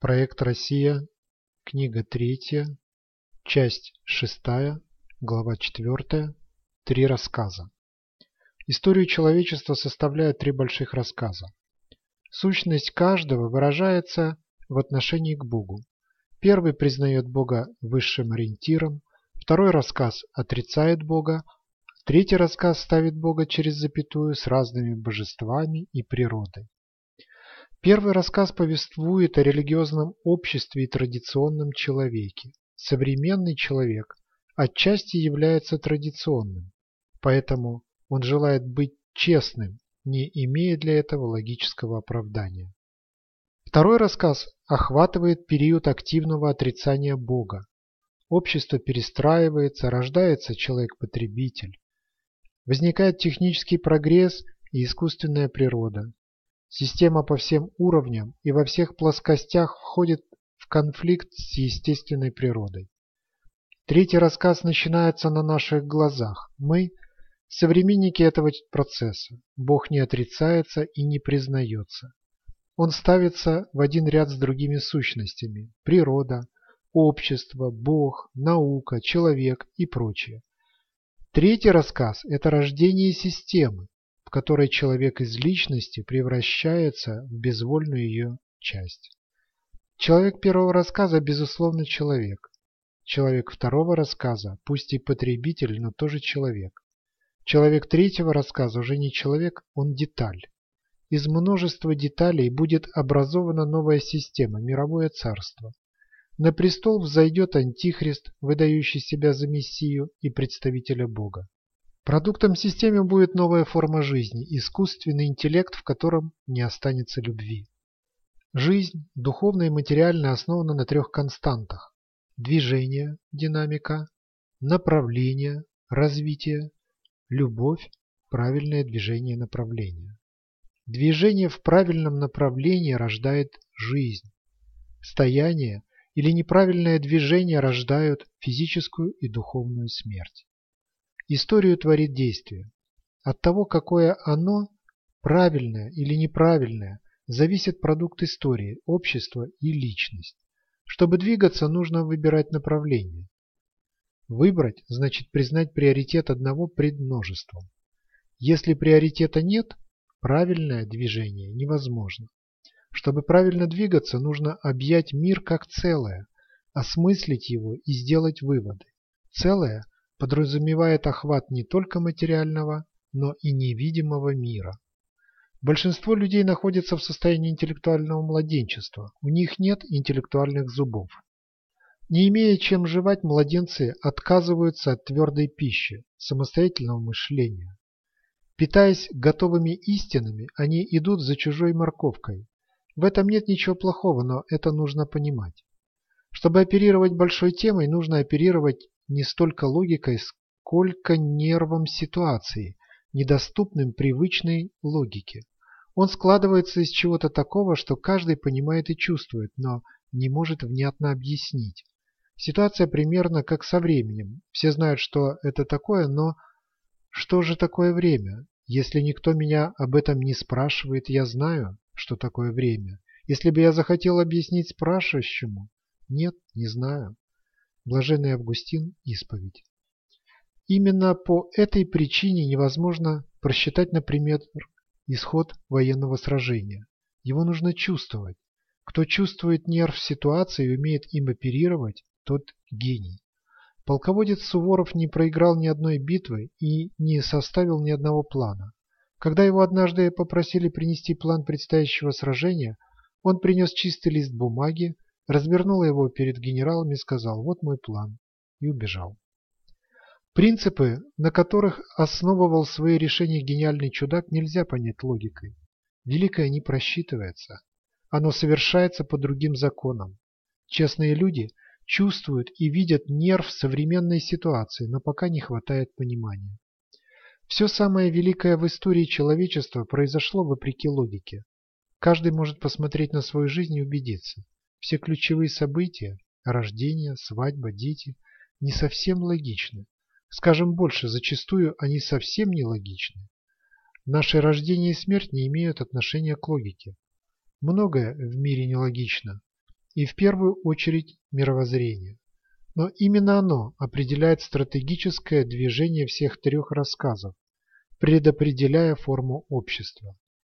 Проект «Россия», книга 3, часть 6, глава 4, три рассказа. Историю человечества составляют три больших рассказа. Сущность каждого выражается в отношении к Богу. Первый признает Бога высшим ориентиром, второй рассказ отрицает Бога, третий рассказ ставит Бога через запятую с разными божествами и природой. Первый рассказ повествует о религиозном обществе и традиционном человеке. Современный человек отчасти является традиционным, поэтому он желает быть честным, не имея для этого логического оправдания. Второй рассказ охватывает период активного отрицания Бога. Общество перестраивается, рождается человек-потребитель. Возникает технический прогресс и искусственная природа. Система по всем уровням и во всех плоскостях входит в конфликт с естественной природой. Третий рассказ начинается на наших глазах. Мы – современники этого процесса. Бог не отрицается и не признается. Он ставится в один ряд с другими сущностями – природа, общество, Бог, наука, человек и прочее. Третий рассказ – это рождение системы, в которой человек из личности превращается в безвольную ее часть. Человек первого рассказа, безусловно, человек. Человек второго рассказа, пусть и потребитель, но тоже человек. Человек третьего рассказа уже не человек, он деталь. Из множества деталей будет образована новая система, мировое царство. На престол взойдет антихрист, выдающий себя за мессию и представителя Бога. Продуктом системы будет новая форма жизни, искусственный интеллект, в котором не останется любви. Жизнь, духовная и материальная, основана на трех константах. Движение, динамика, направление, развитие, любовь, правильное движение направления. Движение в правильном направлении рождает жизнь. Стояние или неправильное движение рождают физическую и духовную смерть. Историю творит действие. От того, какое оно, правильное или неправильное, зависит продукт истории, общество и личность. Чтобы двигаться, нужно выбирать направление. Выбрать значит признать приоритет одного пред множеством. Если приоритета нет, правильное движение невозможно. Чтобы правильно двигаться, нужно объять мир как целое, осмыслить его и сделать выводы. Целое – подразумевает охват не только материального, но и невидимого мира. Большинство людей находится в состоянии интеллектуального младенчества, у них нет интеллектуальных зубов. Не имея чем жевать, младенцы отказываются от твердой пищи, самостоятельного мышления. Питаясь готовыми истинами, они идут за чужой морковкой. В этом нет ничего плохого, но это нужно понимать. Чтобы оперировать большой темой, нужно оперировать не столько логикой, сколько нервом ситуации, недоступным привычной логике. Он складывается из чего-то такого, что каждый понимает и чувствует, но не может внятно объяснить. Ситуация примерно как со временем. Все знают, что это такое, но что же такое время? Если никто меня об этом не спрашивает, я знаю, что такое время. Если бы я захотел объяснить спрашивающему, нет, не знаю. Блаженный Августин, исповедь. Именно по этой причине невозможно просчитать, например, исход военного сражения. Его нужно чувствовать. Кто чувствует нерв ситуации и умеет им оперировать, тот гений. Полководец Суворов не проиграл ни одной битвы и не составил ни одного плана. Когда его однажды попросили принести план предстоящего сражения, он принес чистый лист бумаги, развернул его перед генералом и сказал «Вот мой план» и убежал. Принципы, на которых основывал свои решения гениальный чудак, нельзя понять логикой. Великое не просчитывается. Оно совершается по другим законам. Честные люди чувствуют и видят нерв современной ситуации, но пока не хватает понимания. Все самое великое в истории человечества произошло вопреки логике. Каждый может посмотреть на свою жизнь и убедиться. Все ключевые события – рождение, свадьба, дети – не совсем логичны. Скажем больше, зачастую они совсем не логичны. Наши рождение и смерть не имеют отношения к логике. Многое в мире нелогично. и в первую очередь мировоззрение. Но именно оно определяет стратегическое движение всех трех рассказов, предопределяя форму общества.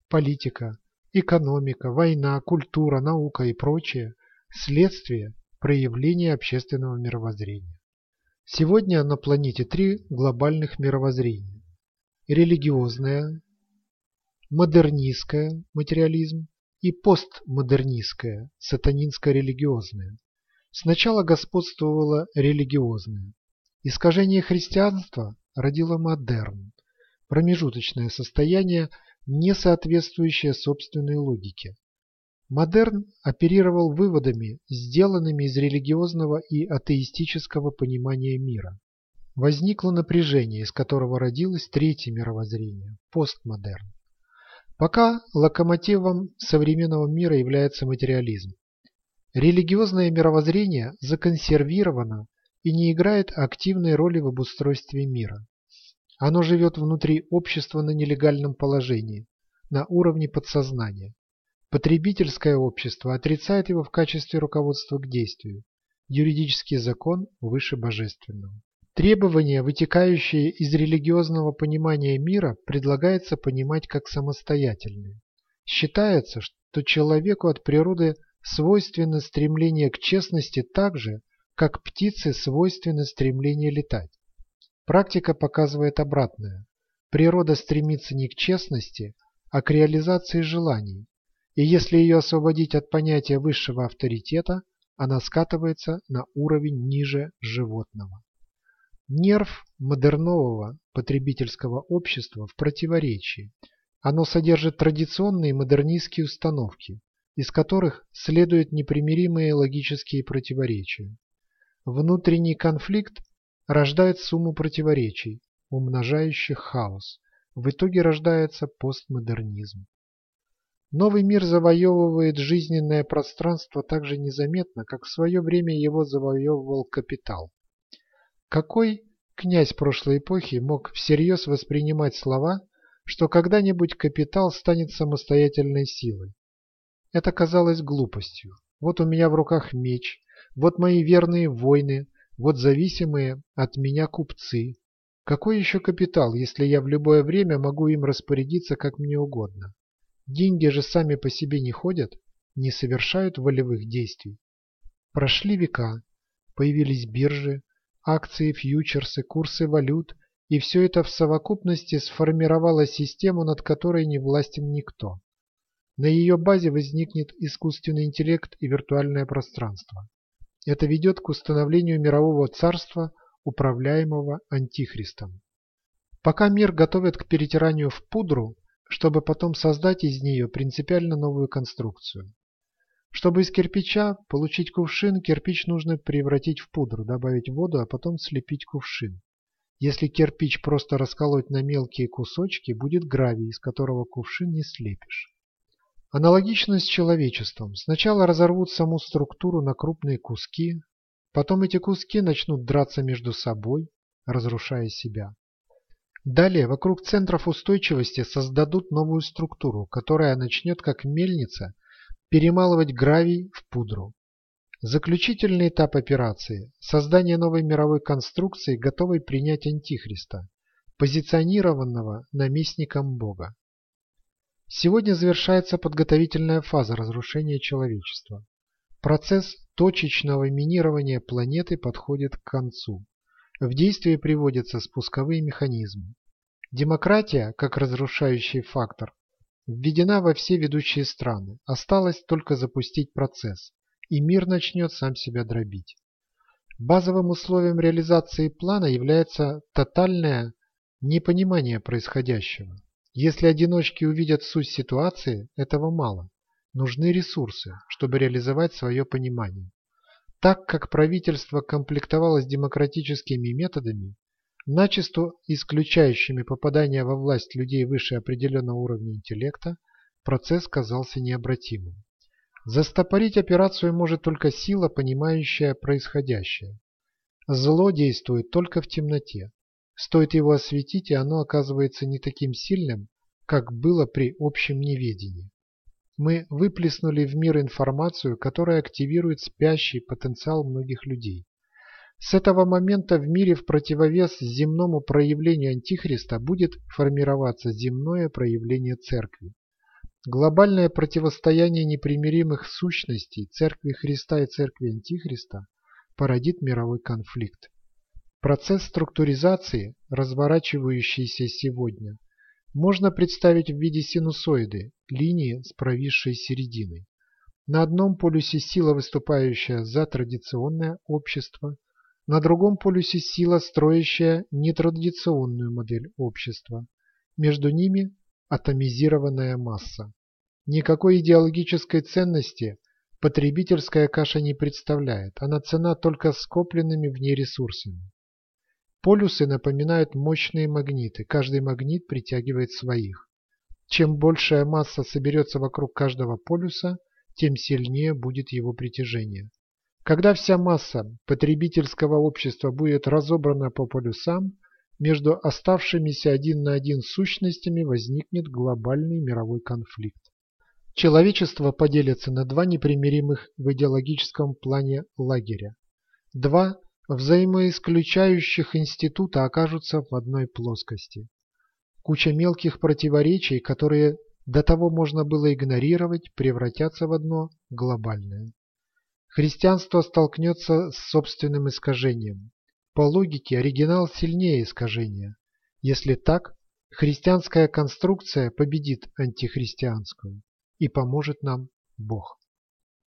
Политика, экономика, война, культура, наука и прочее – следствие проявления общественного мировоззрения. Сегодня на планете три глобальных мировоззрения – религиозное, модернистское материализм и постмодернистское сатанинско-религиозное. Сначала господствовало религиозное. Искажение христианства родило модерн, промежуточное состояние, не соответствующее собственной логике. Модерн оперировал выводами, сделанными из религиозного и атеистического понимания мира. Возникло напряжение, из которого родилось третье мировоззрение – постмодерн. Пока локомотивом современного мира является материализм. Религиозное мировоззрение законсервировано и не играет активной роли в обустройстве мира. Оно живет внутри общества на нелегальном положении, на уровне подсознания. Потребительское общество отрицает его в качестве руководства к действию. Юридический закон выше божественного. Требования, вытекающие из религиозного понимания мира, предлагается понимать как самостоятельные. Считается, что человеку от природы свойственно стремление к честности так же, как птице свойственно стремление летать. Практика показывает обратное. Природа стремится не к честности, а к реализации желаний, и если ее освободить от понятия высшего авторитета, она скатывается на уровень ниже животного. Нерв модернового потребительского общества в противоречии. Оно содержит традиционные модернистские установки, из которых следуют непримиримые логические противоречия. Внутренний конфликт рождает сумму противоречий, умножающих хаос. В итоге рождается постмодернизм. Новый мир завоевывает жизненное пространство так же незаметно, как в свое время его завоевывал капитал. Какой князь прошлой эпохи мог всерьез воспринимать слова, что когда-нибудь капитал станет самостоятельной силой? Это казалось глупостью. Вот у меня в руках меч, вот мои верные войны, вот зависимые от меня купцы. Какой еще капитал, если я в любое время могу им распорядиться как мне угодно? Деньги же сами по себе не ходят, не совершают волевых действий. Прошли века, появились биржи, акции, фьючерсы, курсы валют, и все это в совокупности сформировало систему, над которой не властен никто. На ее базе возникнет искусственный интеллект и виртуальное пространство. Это ведет к установлению мирового царства, управляемого антихристом. Пока мир готовят к перетиранию в пудру, чтобы потом создать из нее принципиально новую конструкцию. Чтобы из кирпича получить кувшин, кирпич нужно превратить в пудру, добавить воду, а потом слепить кувшин. Если кирпич просто расколоть на мелкие кусочки, будет гравий, из которого кувшин не слепишь. Аналогично с человечеством. Сначала разорвут саму структуру на крупные куски, потом эти куски начнут драться между собой, разрушая себя. Далее вокруг центров устойчивости создадут новую структуру, которая начнет как мельница перемалывать гравий в пудру. Заключительный этап операции – создание новой мировой конструкции, готовой принять Антихриста, позиционированного наместником Бога. Сегодня завершается подготовительная фаза разрушения человечества. Процесс точечного минирования планеты подходит к концу. В действие приводятся спусковые механизмы. Демократия, как разрушающий фактор, введена во все ведущие страны. Осталось только запустить процесс, и мир начнет сам себя дробить. Базовым условием реализации плана является тотальное непонимание происходящего. Если одиночки увидят суть ситуации, этого мало. Нужны ресурсы, чтобы реализовать свое понимание. Так как правительство комплектовалось демократическими методами, начисто исключающими попадание во власть людей выше определенного уровня интеллекта, процесс казался необратимым. Застопорить операцию может только сила, понимающая происходящее. Зло действует только в темноте. Стоит его осветить, и оно оказывается не таким сильным, как было при общем неведении. мы выплеснули в мир информацию, которая активирует спящий потенциал многих людей. С этого момента в мире в противовес земному проявлению Антихриста будет формироваться земное проявление Церкви. Глобальное противостояние непримиримых сущностей Церкви Христа и Церкви Антихриста породит мировой конфликт. Процесс структуризации, разворачивающийся сегодня, можно представить в виде синусоиды, линии с провисшей серединой. На одном полюсе сила, выступающая за традиционное общество, на другом полюсе сила, строящая нетрадиционную модель общества. Между ними атомизированная масса. Никакой идеологической ценности потребительская каша не представляет, она цена только скопленными в ней ресурсами. Полюсы напоминают мощные магниты, каждый магнит притягивает своих. Чем большая масса соберется вокруг каждого полюса, тем сильнее будет его притяжение. Когда вся масса потребительского общества будет разобрана по полюсам, между оставшимися один на один сущностями возникнет глобальный мировой конфликт. Человечество поделится на два непримиримых в идеологическом плане лагеря. Два взаимоисключающих института окажутся в одной плоскости. Куча мелких противоречий, которые до того можно было игнорировать, превратятся в одно глобальное. Христианство столкнется с собственным искажением. По логике оригинал сильнее искажения. Если так, христианская конструкция победит антихристианскую и поможет нам Бог.